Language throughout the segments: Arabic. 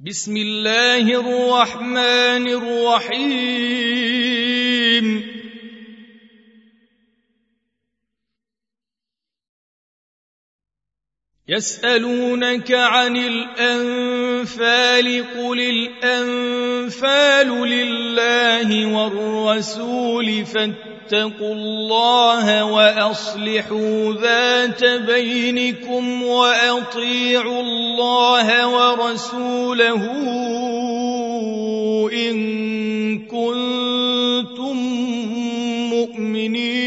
بسم الله الرحمن الرحيم. يسألونك عن الأنفال قل الأنفال لله والرسول فاتقوا الله وأصلحوا ذات بينكم وأطيعوا الله ورسوله إن كنتم مؤمنين.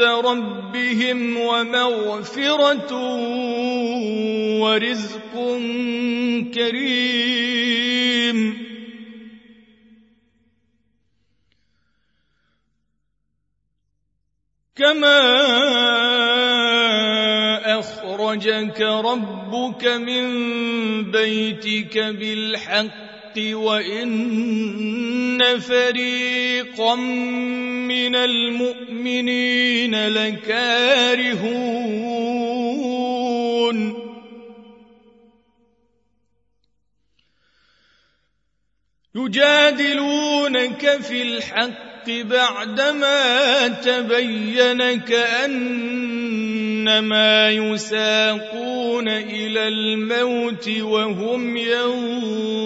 ربهم ومغفرة ورزق كريم. كما أخرجك ربك من بيتك بالحق وإن فريقا من المؤمنين لكارهون. يجادلونك في الحق بعدما تبين كأنما يساقون إلى الموت وهم ينظرون.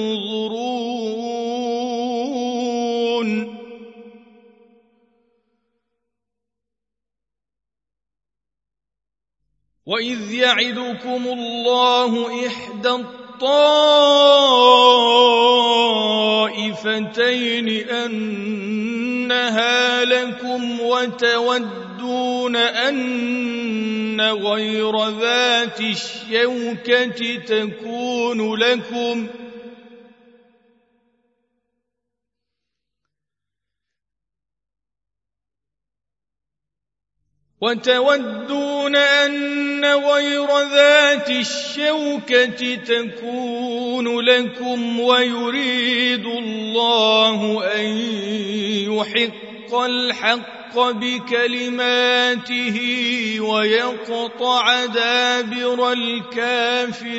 وإذ يعدكم الله إحدى الطائفتين أنها لكم وتودون أن غير ذات الشوكة تكون لكم ۖ وتودون أن غير ذات الشوكة تكون لكم ويريد الله أن يحق الحق بكلماته ويقطع دابر الكافرين.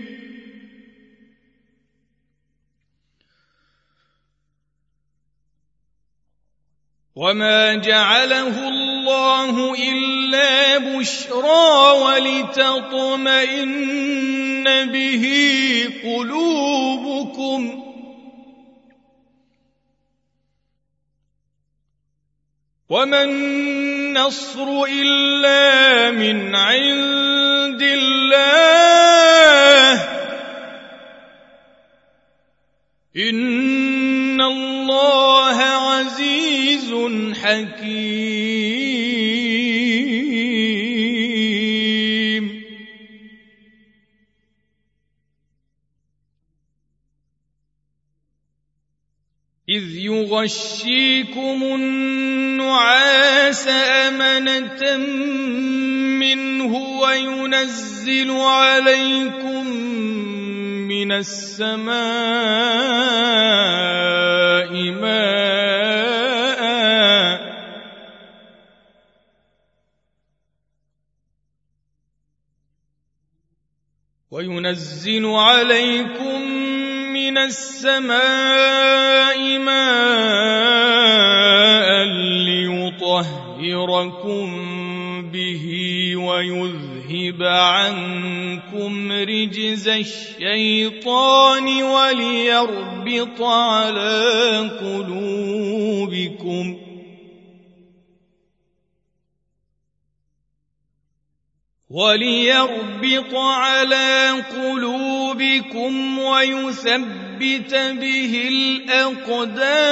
وما جعله الله إلا بشرى ولتطمئن به قلوبكم وما النصر إلا من عند الله إن إن الله عزيز حكيم إذ يغشيكم النعاس أمنة منه وينزل عليكم من السماء ماء. وينزل عليكم من السماء ماء ليطهركم به ويذهب عنكم رجز الشيطان وليربط على قلوبكم وليربط على قلوبكم ويثبت به الأقدام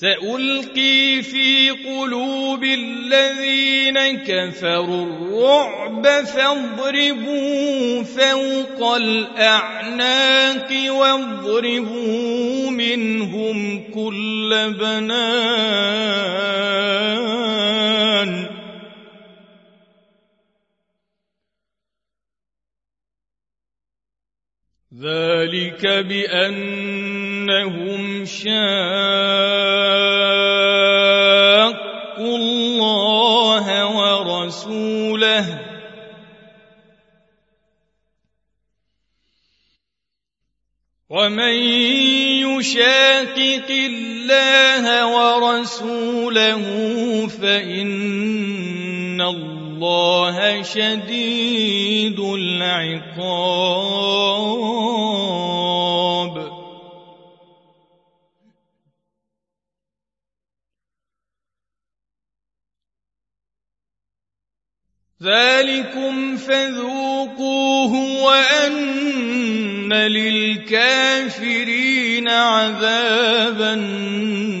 سألقي في قلوب الذين كفروا الرعب فاضربوا فوق الأعناق واضربوا منهم كل بنان ذلك بأنهم شاقوا الله ورسوله. ومن يشاقق الله ورسوله فإن الله الله شديد العقاب. ذلكم فذوقوه وأن للكافرين عذاب النار.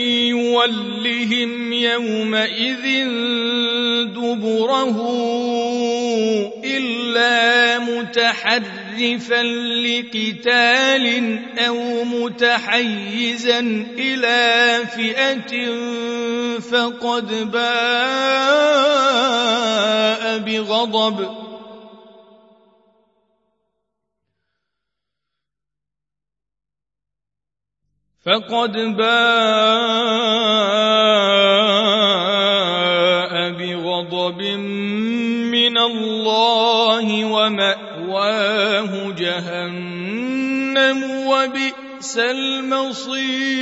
يولهم يومئذ دبره إلا متحرفا لقتال أو متحيزا إلى فئة فقد باء بغضب. فقد باء الله ومأواه جهنم وبئس المصير.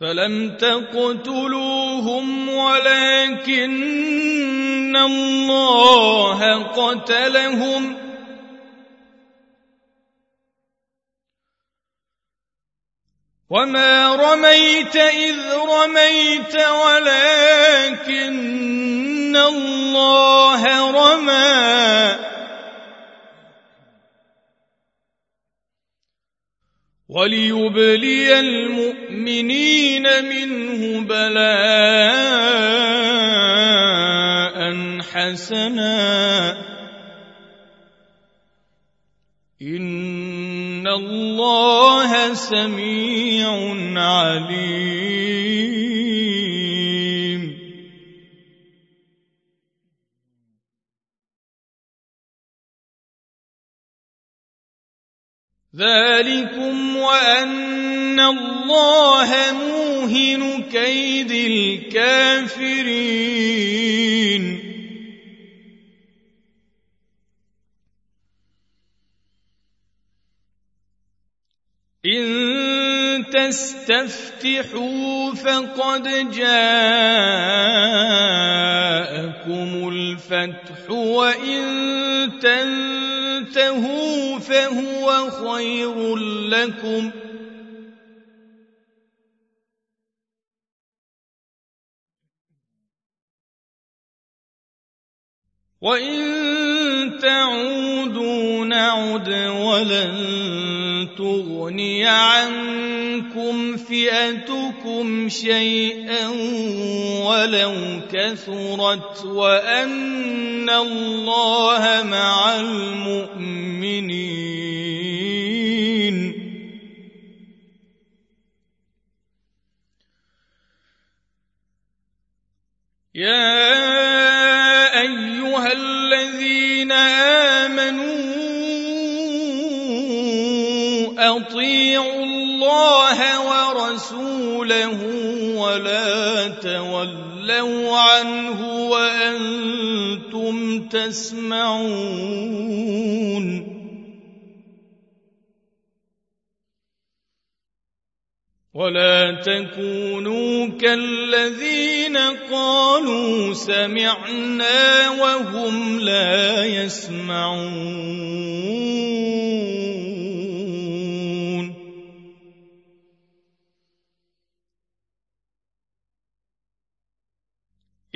فلم تقتلوهم ولكن الله قتلهم. وما رميت إذ رميت ولكن الله رمى وليبلي المؤمنين منه بلاء حسنا ان الله سميع عليم. ذلكم وأن الله موهن كيد الكافرين. إن تستفتحوا فقد جاءكم الفتح وإن تنتهوا فهو خير لكم. وإن تعودوا نعد ولن تغني عنكم فئتكم شيئا ولو كثرت وأن الله مع المؤمنين. يا ورسوله ولا تولوا عنه وأنتم تسمعون. ولا تكونوا كالذين قالوا سمعنا وهم لا يسمعون.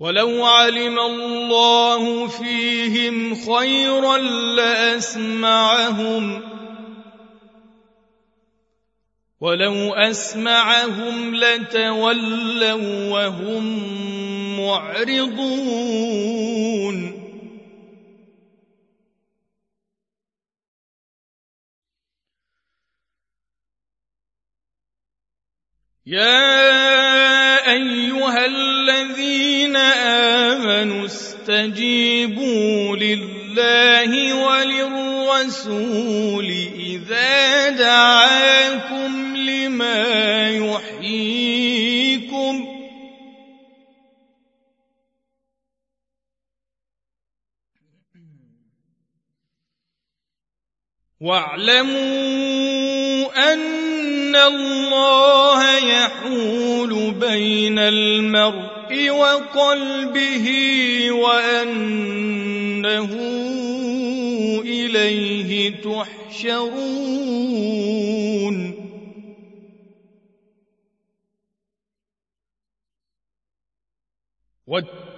ولو علم الله فيهم خيرا لأسمعهم ولو أسمعهم لتولوا وهم معرضون. يا أيها الذين آمنوا استجيبوا لله وللرسول إذا دعاكم لما يحييكم واعلموا أن الله يحول بين المرء وقلبه وانه اليه تحشرون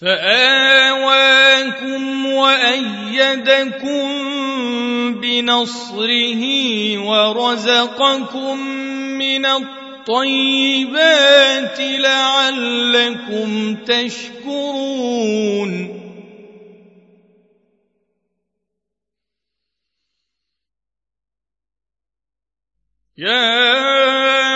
فآواكم وأيدكم بنصره ورزقكم من الطيبات لعلكم تشكرون. يا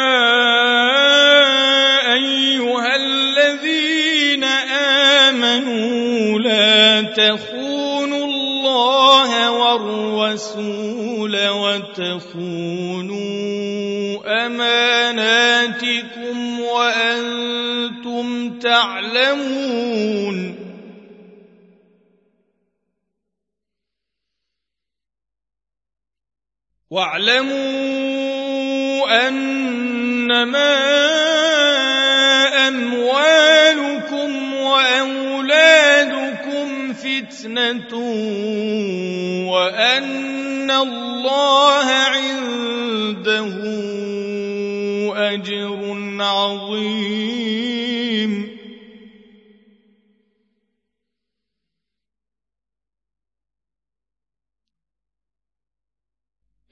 والرسول وتخونوا أماناتكم وأنتم تعلمون. واعلموا أنما أموالكم وأولادكم فتنة وأن الله عنده أجر عظيم.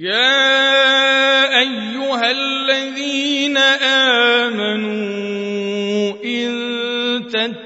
يا أيها الذين آمنوا إن تتقوا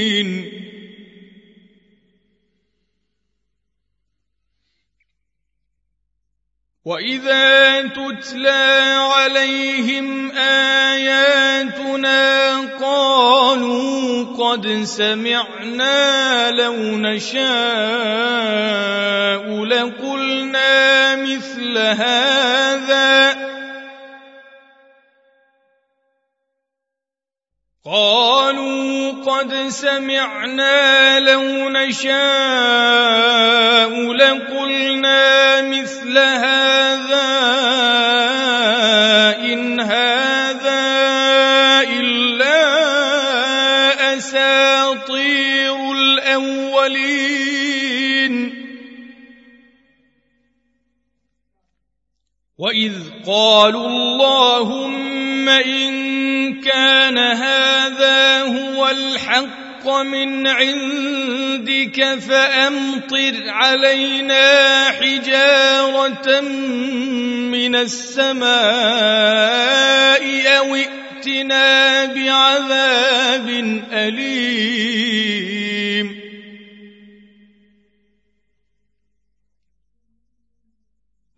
واذا تتلى عليهم اياتنا قالوا قد سمعنا لو نشاء لقلنا مثل هذا قالوا قد سمعنا لو نشاء لقلنا مثل هذا إن هذا إلا أساطير الأولين. وإذ قالوا اللهم إن كان هذا الحق من عندك فأمطر علينا حجارة من السماء أو ائتنا بعذاب أليم.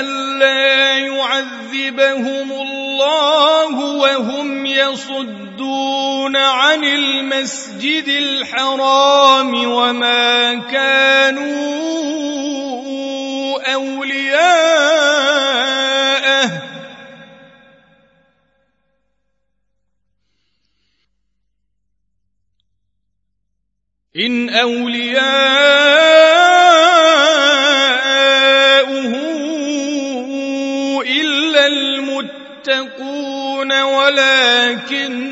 ألا يعذبهم الله وهم يصدون عن المسجد الحرام وما كانوا أولياءه. إن أولياء ولكن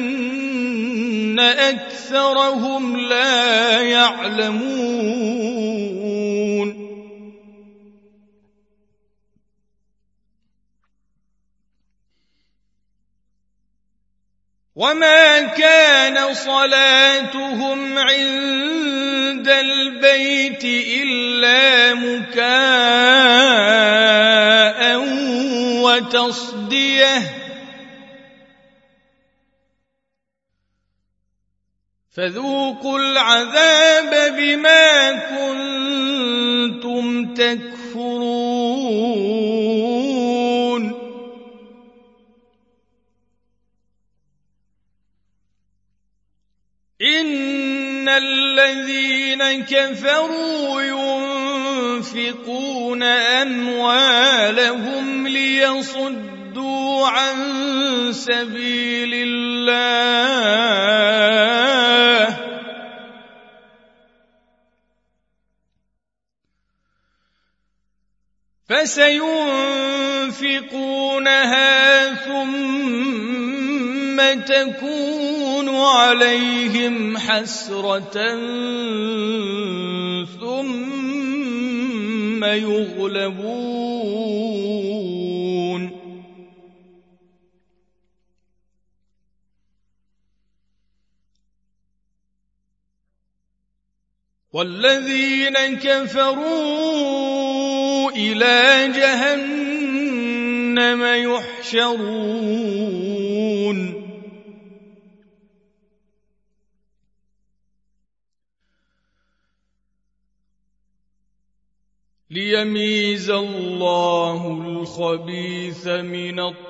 أكثرهم لا يعلمون. وما كان صلاتهم عند البيت إلا مكاء وتصدية. فذوقوا العذاب بما كنتم تكفرون. ان الذين كفروا ينفقون اموالهم ليصدوا عن سبيل الله. فسينفقونها ثم تكون عليهم حسرة ثم يغلبون. والذين كفروا إلى جهنم يحشرون. ليميز الله الخبيث من الطيب.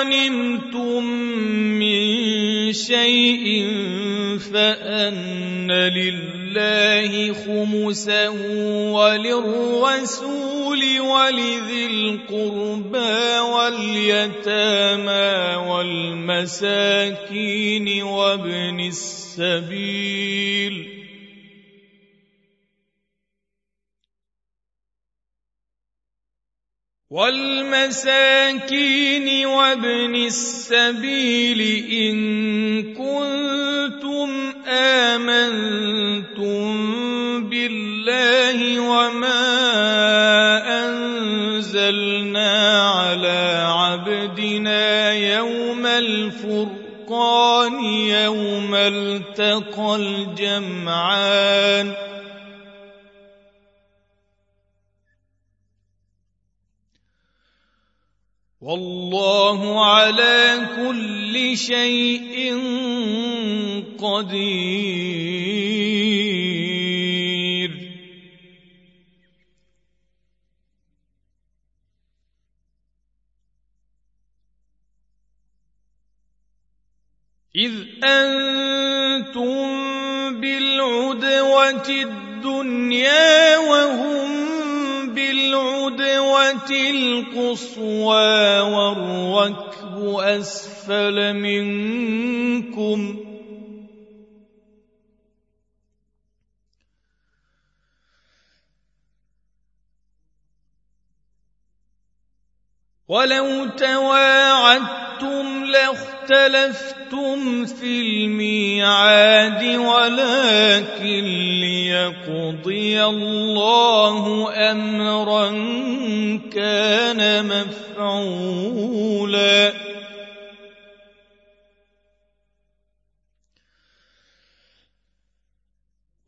غنمتم من شيء فأن لله خمسه وللرسول ولذي القربى واليتامى والمساكين وابن السبيل والمساكين وابن السبيل إن كنتم آمنتم بالله وما أنزلنا على عبدنا يوم الفرقان يوم التقى الجمعان والله على كل شيء قدير. إذ أنتم بالعدوة الدنيا وهم بالعدوة القصوى والركب أسفل منكم ولو تواعدتم لاختلفتم في الميعاد ولكن ليقضي الله أمرا كان مفعولا.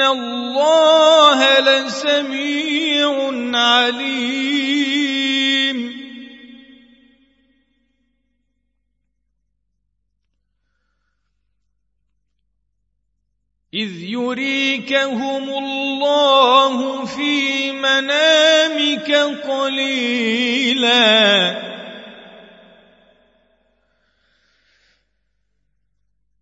الله لسميع عليم اذ يريكهم الله في منامك قليلا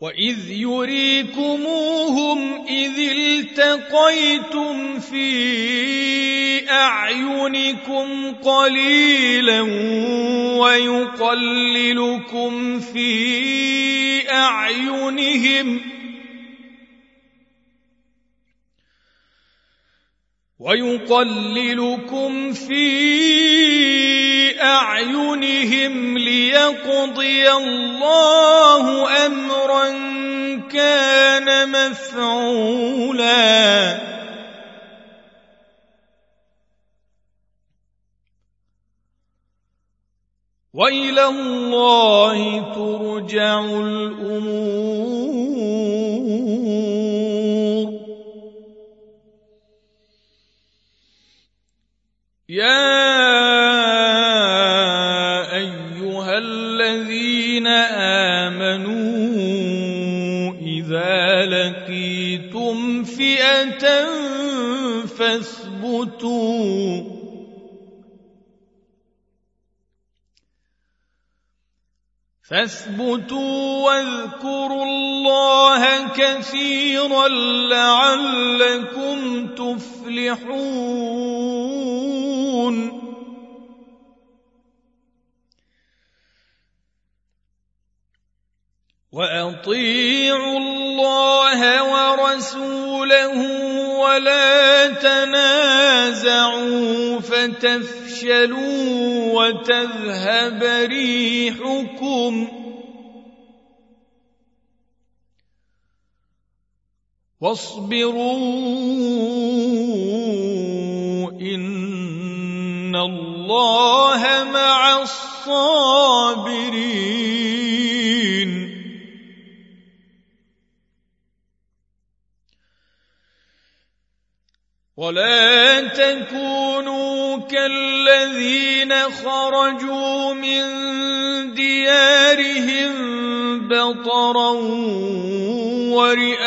وإذ يريكموهم إذ التقيتم في أعينكم قليلا ويقللكم في أعينهم ويقللكم في أعينهم ليقضي الله أمرا كان مفعولا. وإلى الله ترجع الأمور. يا أيها الذين آمنوا إذا لقيتم فئة فاثبتوا فاثبتوا واذكروا الله كثيرا لعلكم تفلحون وأطيعوا الله ورسوله ولا تنازعوا فتفشلوا وتذهب ريحكم واصبروا إن الله مع الصابرين ولا تكونوا كالذين خرجوا من ديارهم بطرا ورئاء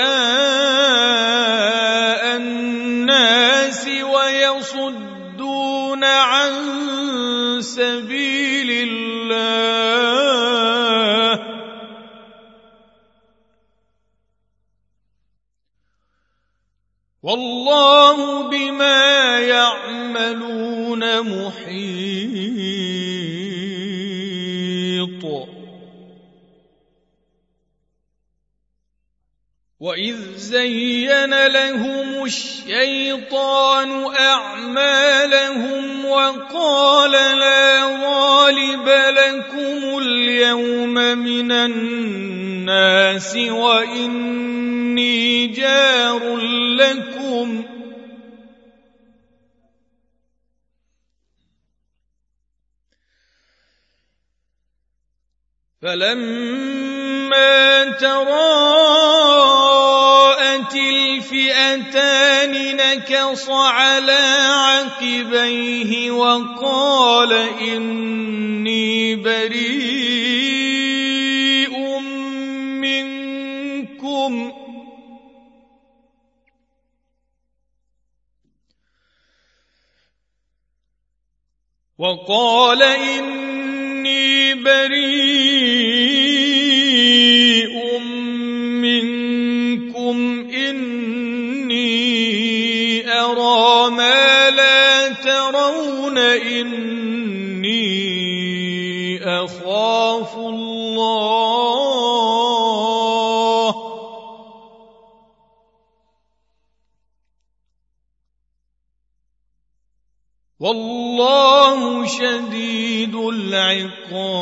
الناس ويصدون عن سبيل الله. والله زين لهم الشيطان أعمالهم وقال لا غالب لكم اليوم من الناس وإني جار لكم. فلما تراءت الفئتان نكص على عقبيه وقال إني بريء منكم. وقال إني بريء إني أخاف الله والله شديد العقاب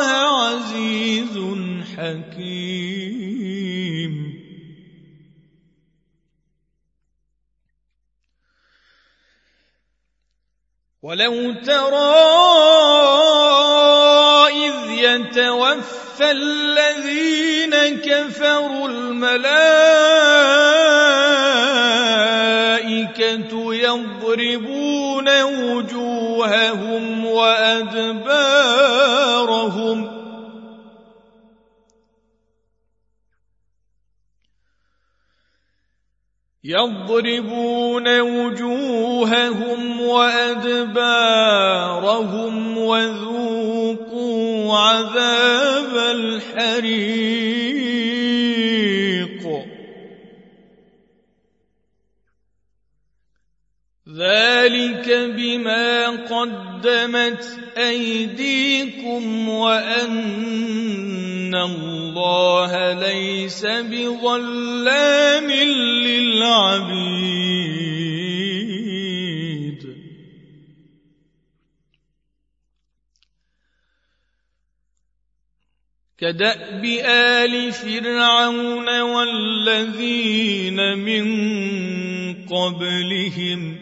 عزيز حكيم. ولو ترى إذ يتوفى الذين كفروا الملائكة يضربون وجوههم وأدبارهم. يضربون وجوههم وأدبارهم وذوقوا عذاب ذلك بما قدمت ايديكم وان الله ليس بظلام للعبيد كداب ال فرعون والذين من قبلهم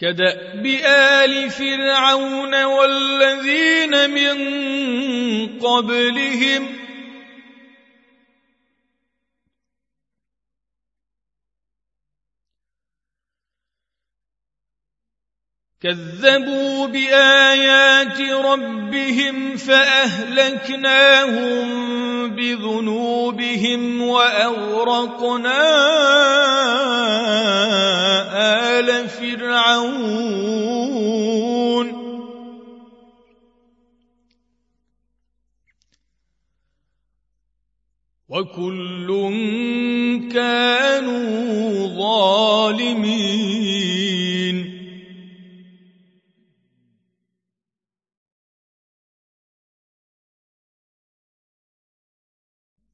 كدأب آل فرعون والذين من قبلهم كذبوا بآيات ربهم فأهلكناهم بذنوبهم وأغرقنا آل فرعون. وكل كانوا ظالمين.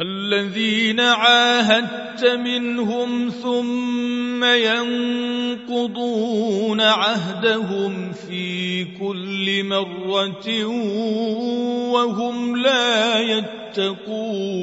الذين عاهدت منهم ثم ينقضون عهدهم في كل مرة وهم لا يتقون.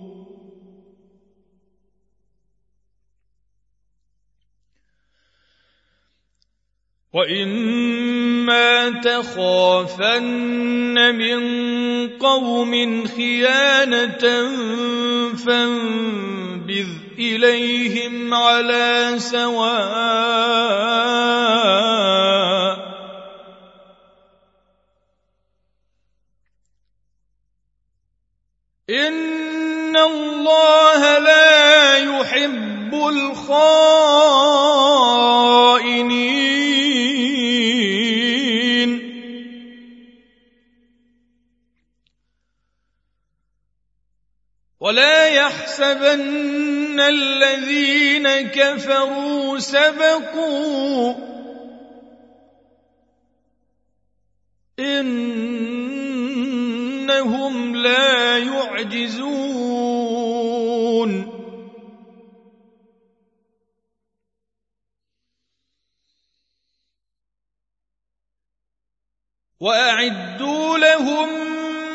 واما تخافن من قوم خيانه فانبذ اليهم على سواء ان الله لا يحب الخائنين ولا يحسبن الذين كفروا سبقوا. إنهم لا يعجزون. وأعدوا لهم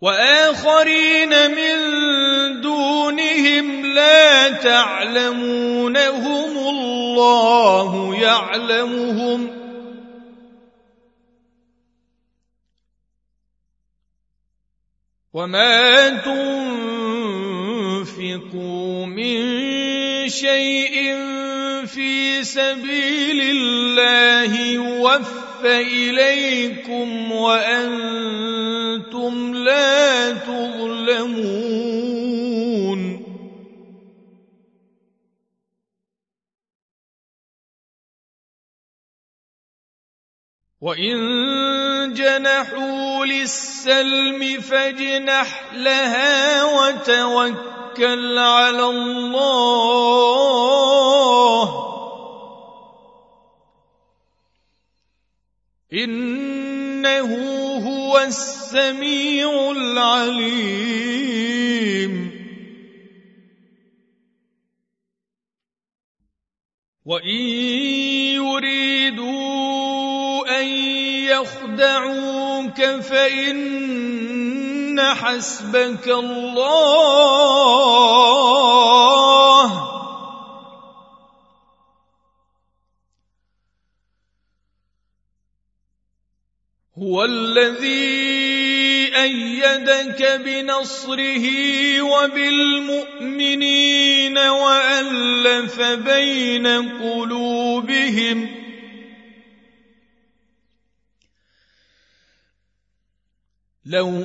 وآخرين من دونهم لا تعلمونهم الله يعلمهم وما تنفقوا من شيء في سبيل الله يوفى إليكم وأنتم لا تظلمون. وإن جنحوا للسلم فاجنح لها وتوكل على الله. إنه هو السميع العليم. وإن يريدوا أن يخدعوك فإن حسبك الله. هو الذي أيدك بنصره وبالمؤمنين وألف بين قلوبهم لو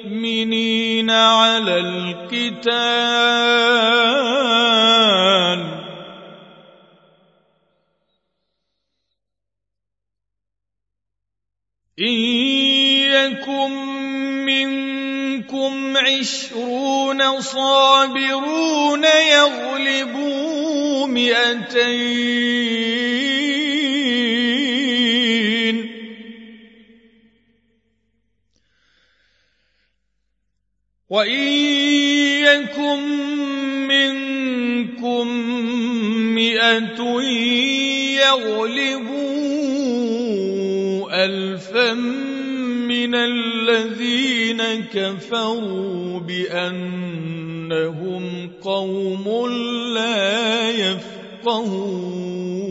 المؤمنين على القتال. إن يكن منكم عشرون صابرون يغلبوا مئتين وإن يكن منكم مئة يغلبوا ألفا من الذين كفروا بأنهم قوم لا يفقهون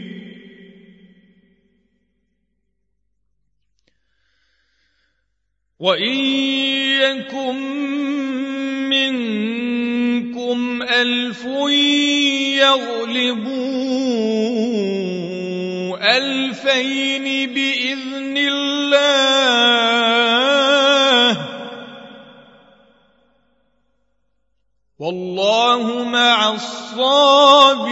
وإن يكن منكم ألف يغلبوا ألفين بإذن الله والله مع الصابرين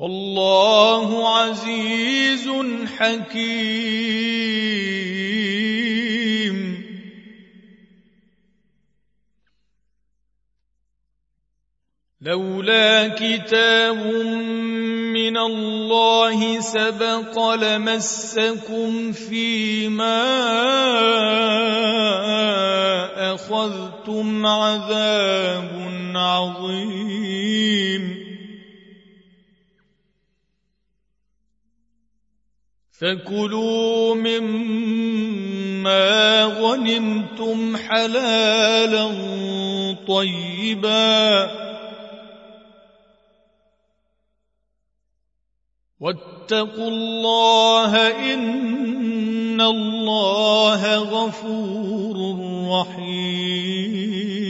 والله عزيز حكيم. لولا كتاب من الله سبق لمسكم فيما أخذتم عذاب عظيم. فكلوا مما غنمتم حلالا طيبا واتقوا الله ان الله غفور رحيم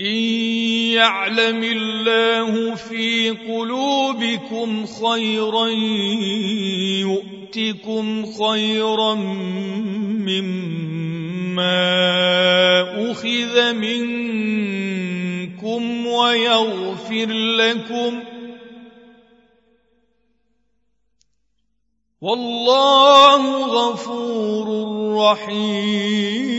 إن يعلم الله في قلوبكم خيرا يؤتكم خيرا مما أخذ منكم ويغفر لكم والله غفور رحيم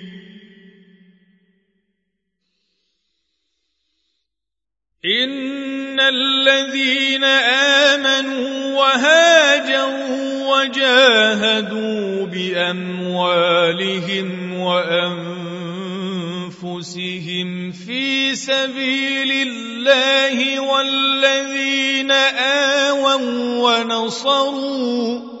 ان الذين امنوا وهاجروا وجاهدوا باموالهم وانفسهم في سبيل الله والذين اووا ونصروا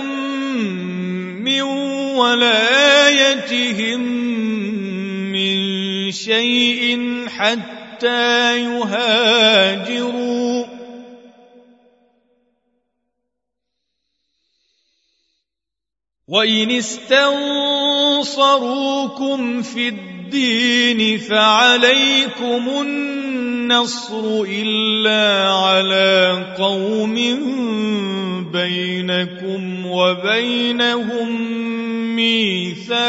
ولايتهم من شيء حتى يهاجروا. وان استنصروكم في الدين فعليكم النصر إلا على قوم بينكم وبينهم ميثاق.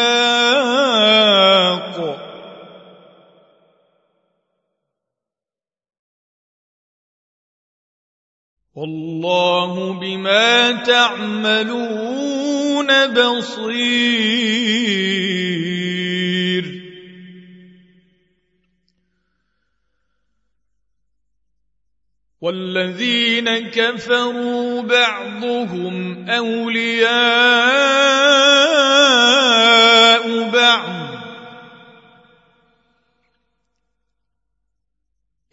والله بما تعملون بصير. والذين كفروا بعضهم أولياء بعض.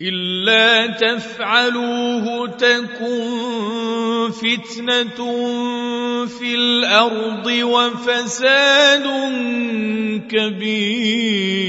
إلا تفعلوه تكن فتنة في الأرض وفساد كبير.